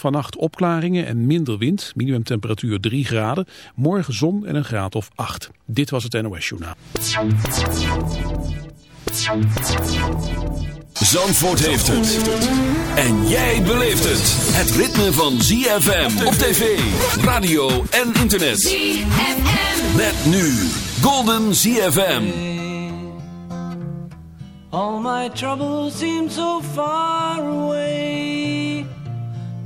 Vannacht opklaringen en minder wind, minimumtemperatuur 3 graden. Morgen zon en een graad of 8. Dit was het NOS Journaal. Zandvoort heeft het. En jij beleeft het. Het ritme van ZFM op tv, radio en internet. ZFM. Met nu Golden ZFM. All my troubles seem so far away.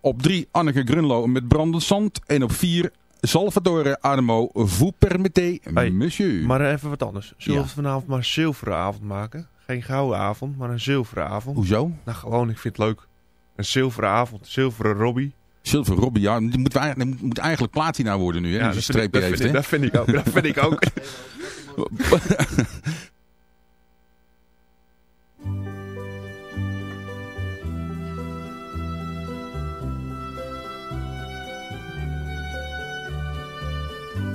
Op 3 Anneke Grunlo met Brandend Zand. En op 4 Salvatore Adamo Vous permettez, Hey, monsieur. Maar even wat anders. Zullen we Ja. vanavond maar een zilveren avond maken? Geen gouden avond, maar een zilveren avond. Hoezo? Nou, gewoon, ik vind het leuk. Een zilveren avond, zilveren Robbie. Silver Robbie, ja, die moet, die moet eigenlijk platina worden nu. Hè, Ja, dat vind, ik, streepje dat, heeft. vind ik, hè? dat vind ik ook. Dat vind ik ook.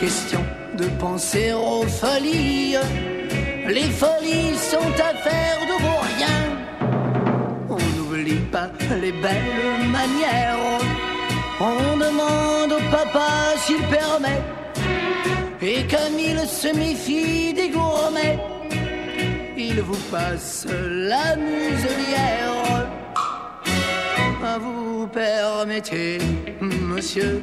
Question de penser aux folies. Les folies sont affaires de vos rien. pas les belles manières. On demande au papa s'il permet. Et comme il se méfie des gourmets, il vous passe la muselière. Vous permettez, monsieur,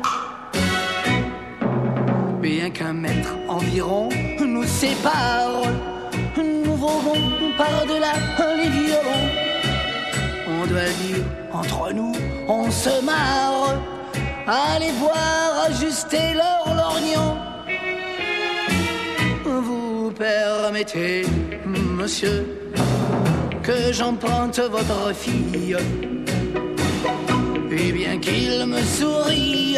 Bien qu'un mètre environ nous sépare, nous volons par-delà les violons. On doit dire, entre nous, on se marre. Allez voir ajuster leur lorgnon. Vous permettez, monsieur, que j'emprunte votre fille. Et bien qu'il me sourie,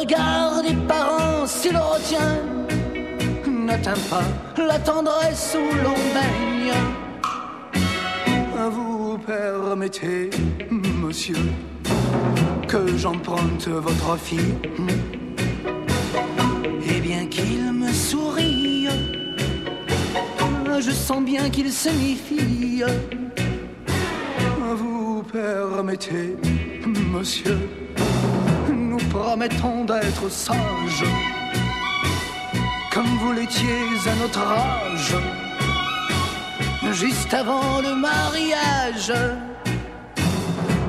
Le regard des parents, s'il retient, n'atteint pas la tendresse où l'on baigne. Vous permettez, monsieur, que j'emprunte votre fille. Et bien qu'il me sourie, je sens bien qu'il se méfie. Vous permettez, monsieur, promettons d'être sages, comme vous l'étiez à notre âge, juste avant le mariage,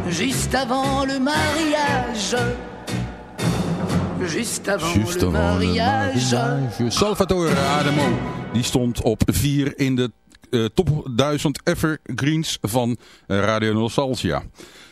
juste avant le mariage. Juste avant Just le avant mariage. mariage. Salvatore Adamo. Die stond op 4 in de eh, top 1000 evergreens van eh, Radio Nostalgia.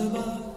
sabah.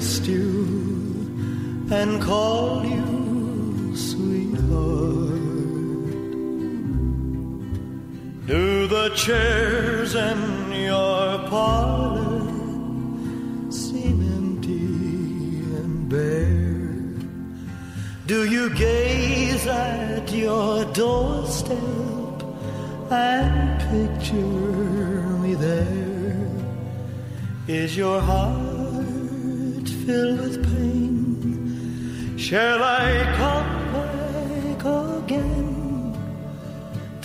Kissed you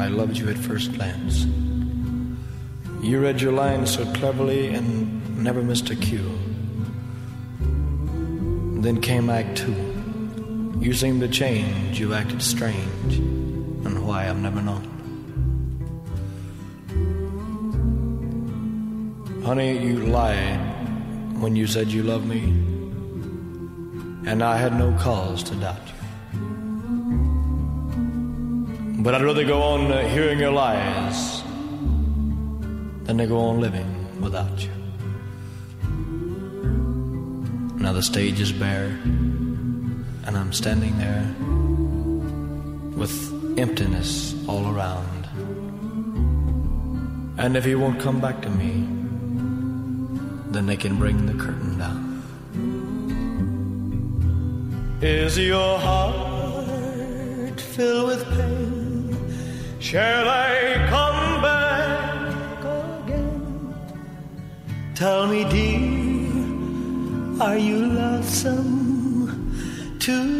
I loved you at first glance. You read your lines so cleverly and never missed a cue. Then came Act two. You seemed to change, you acted strange, and why I've never known. Honey, you lied when you said you loved me, and I had no cause to doubt you. But I'd rather go on uh, hearing your lies than to go on living without you. Now the stage is bare, and I'm standing there with emptiness all around. And if he won't come back to me, then they can bring the curtain down. Is your heart filled with pain? Shall I come back again? Tell me, dear, are you lonesome tonight?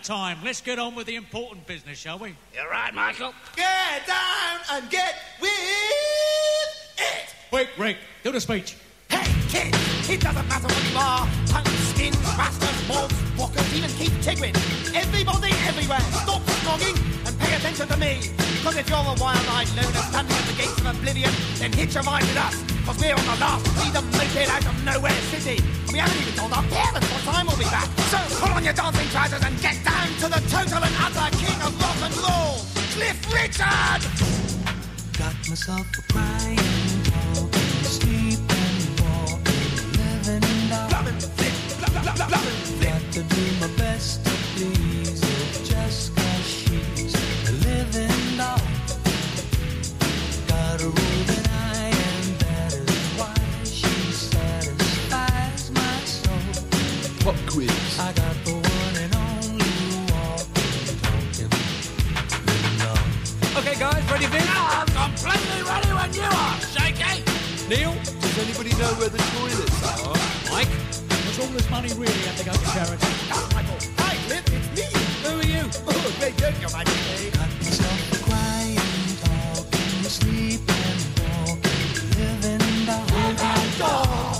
Of time. Let's get on with the important business, shall we? You're right, Michael. Get down and get with it. Quick, Rick, do the speech. Hey, kid, it doesn't matter what you are. Punks, skins, bastards, mobs, walkers, even keep tiggering. Everybody everywhere, stop snogging and pay attention to me. Cause if you're a wild-eyed loner standing at the gates of oblivion, then hitch a ride with us. Cause we're on the last freedom naked out of nowhere city. And we haven't even told our parents what time we'll be back. So pull on your dancing trousers and get down to the total and utter king of rock and roll, Cliff Richard! Got myself a crying sleeping living Got to do my best to please. Neil, does anybody know where the toilets are? Uh, Mike, does all this money really have to go to charity? Michael. Hi, it's me. Who are you? Oh, great joke, Your Majesty. Got myself crying, talking, sleeping, walking, living the whole dog.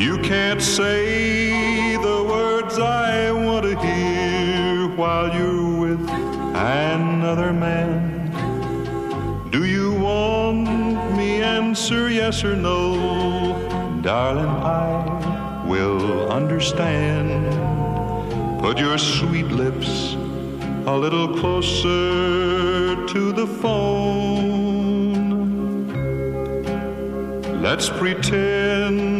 You can't say the words I want to hear while you're with another man. Do you want me answer yes or no? Darling, I will understand. Put your sweet lips a little closer to the phone. Let's pretend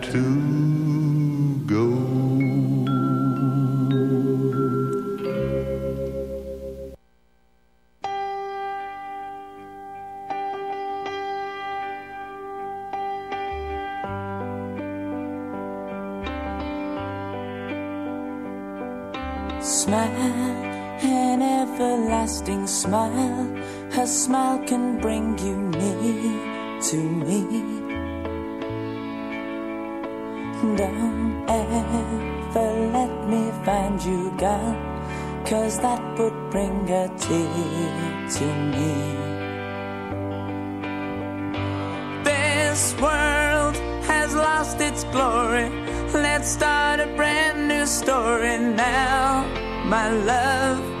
Her smile can bring you near to me. Don't ever let me find you gone, cause that would bring a tear to me. This world has lost its glory. Let's start a brand new story now, my love.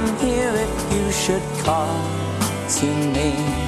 I'm here if you should call to me.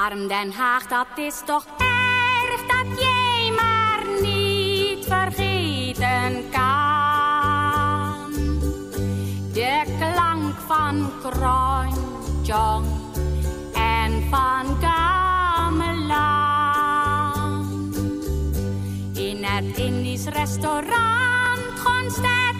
Arm Den Haag, dat is toch erg dat jij maar niet vergeten kan. De klank van Kronjong en van Gameland. In het Indisch restaurant gonst het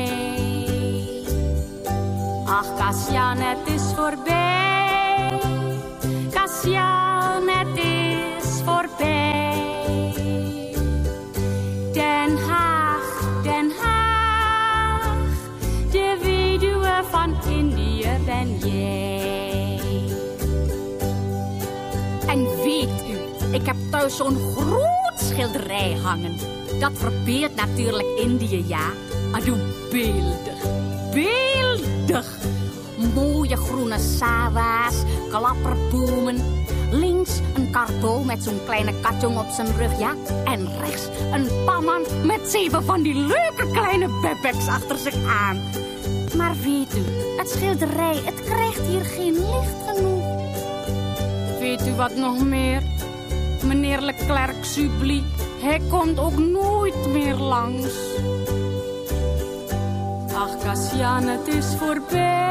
Ach, Kassian, het is voorbij. Kassian, het is voorbij. Den Haag, Den Haag, de weduwe van Indië ben jij. En weet u, ik heb thuis zo'n groot schilderij hangen. Dat verbeeldt natuurlijk Indië, ja. Maar doe beeldig, beeldig. Mooie groene sawa's, klapperbomen. Links een karbol met zo'n kleine katjong op zijn rug, ja. En rechts een pamman met zeven van die leuke kleine bebeks achter zich aan. Maar weet u, het schilderij, het krijgt hier geen licht genoeg. Weet u wat nog meer? Meneer Leclerc Subli, hij komt ook nooit meer langs. Ach, Kassian, het is voorbij.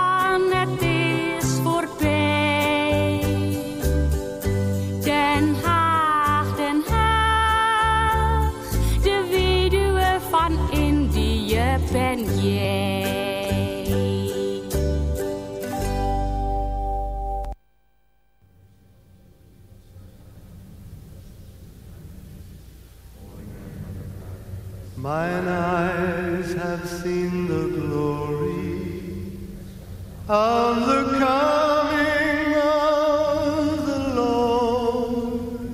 Mine eyes have seen the glory of the coming of the Lord.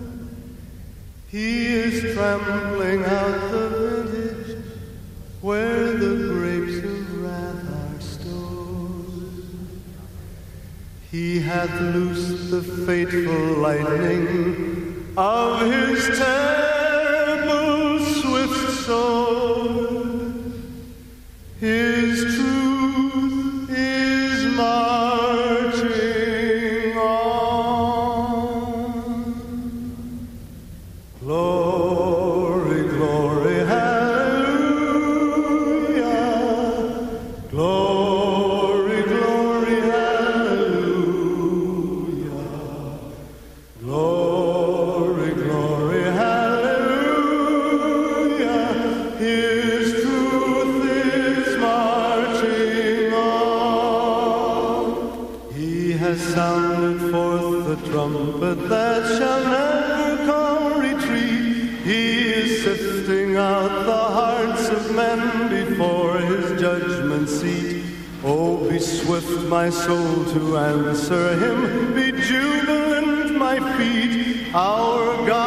He is trampling out the vintage where the grapes of wrath are stored. He hath loosed the fateful lightning of his terrible soul. My soul, to answer him. Be jubilant, my feet. Our God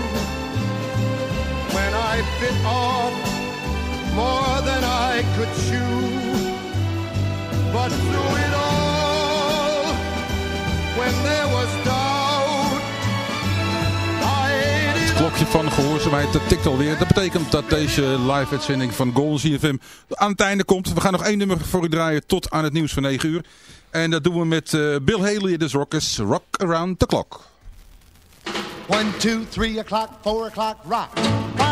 when I bit off more than I could chew. But through it all, when there was doubt, Het klokje van gehoorzaamheid dat tikt alweer. Dat betekent dat deze live-uitzending van Golden CFM aan het einde komt. We gaan nog één nummer voor u draaien tot aan het nieuws van 9 uur. En dat doen we met eh, Bill Haley de Rockers, Rock Around the Clock. One, two, three o'clock, four o'clock, rock.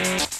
Bye.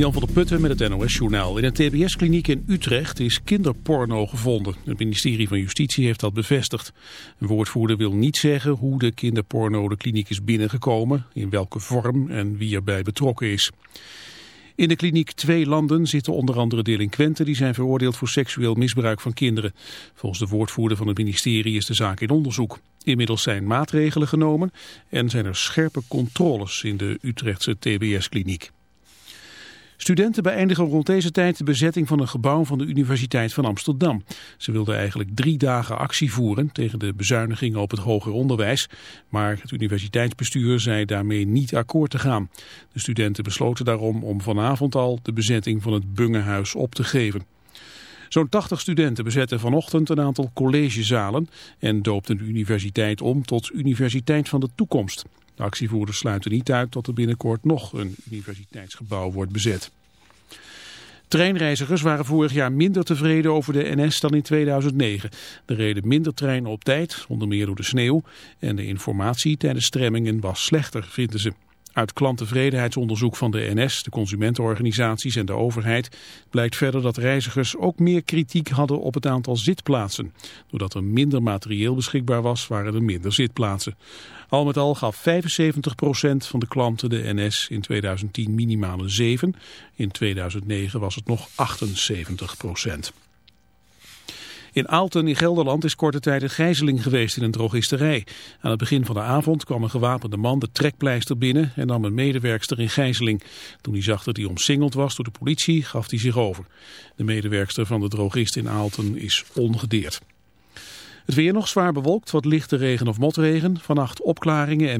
Jan van der Putten met het NOS-journaal. In een TBS-kliniek in Utrecht is kinderporno gevonden. Het ministerie van Justitie heeft dat bevestigd. Een woordvoerder wil niet zeggen hoe de kinderporno de kliniek is binnengekomen, in welke vorm en wie erbij betrokken is. In de kliniek Twee Landen zitten onder andere delinquenten die zijn veroordeeld voor seksueel misbruik van kinderen. Volgens de woordvoerder van het ministerie is de zaak in onderzoek. Inmiddels zijn maatregelen genomen en zijn er scherpe controles in de Utrechtse TBS-kliniek. Studenten beëindigen rond deze tijd de bezetting van een gebouw van de Universiteit van Amsterdam. Ze wilden eigenlijk drie dagen actie voeren tegen de bezuinigingen op het hoger onderwijs. Maar het universiteitsbestuur zei daarmee niet akkoord te gaan. De studenten besloten daarom om vanavond al de bezetting van het Bungehuis op te geven. Zo'n 80 studenten bezetten vanochtend een aantal collegezalen en doopten de universiteit om tot Universiteit van de Toekomst. De actievoerders sluiten niet uit dat er binnenkort nog een universiteitsgebouw wordt bezet. Treinreizigers waren vorig jaar minder tevreden over de NS dan in 2009. Er reden minder treinen op tijd, onder meer door de sneeuw. En de informatie tijdens stremmingen was slechter, vinden ze. Uit klanttevredenheidsonderzoek van de NS, de consumentenorganisaties en de overheid blijkt verder dat reizigers ook meer kritiek hadden op het aantal zitplaatsen. Doordat er minder materieel beschikbaar was, waren er minder zitplaatsen. Al met al gaf 75% van de klanten de NS in 2010 minimale 7. In 2009 was het nog 78%. In Aalten in Gelderland is korte tijd een gijzeling geweest in een drogisterij. Aan het begin van de avond kwam een gewapende man de trekpleister binnen en nam een medewerkster in gijzeling. Toen hij zag dat hij omsingeld was door de politie, gaf hij zich over. De medewerkster van de drogist in Aalten is ongedeerd. Het weer nog zwaar bewolkt, wat lichte regen of motregen. Vannacht opklaringen en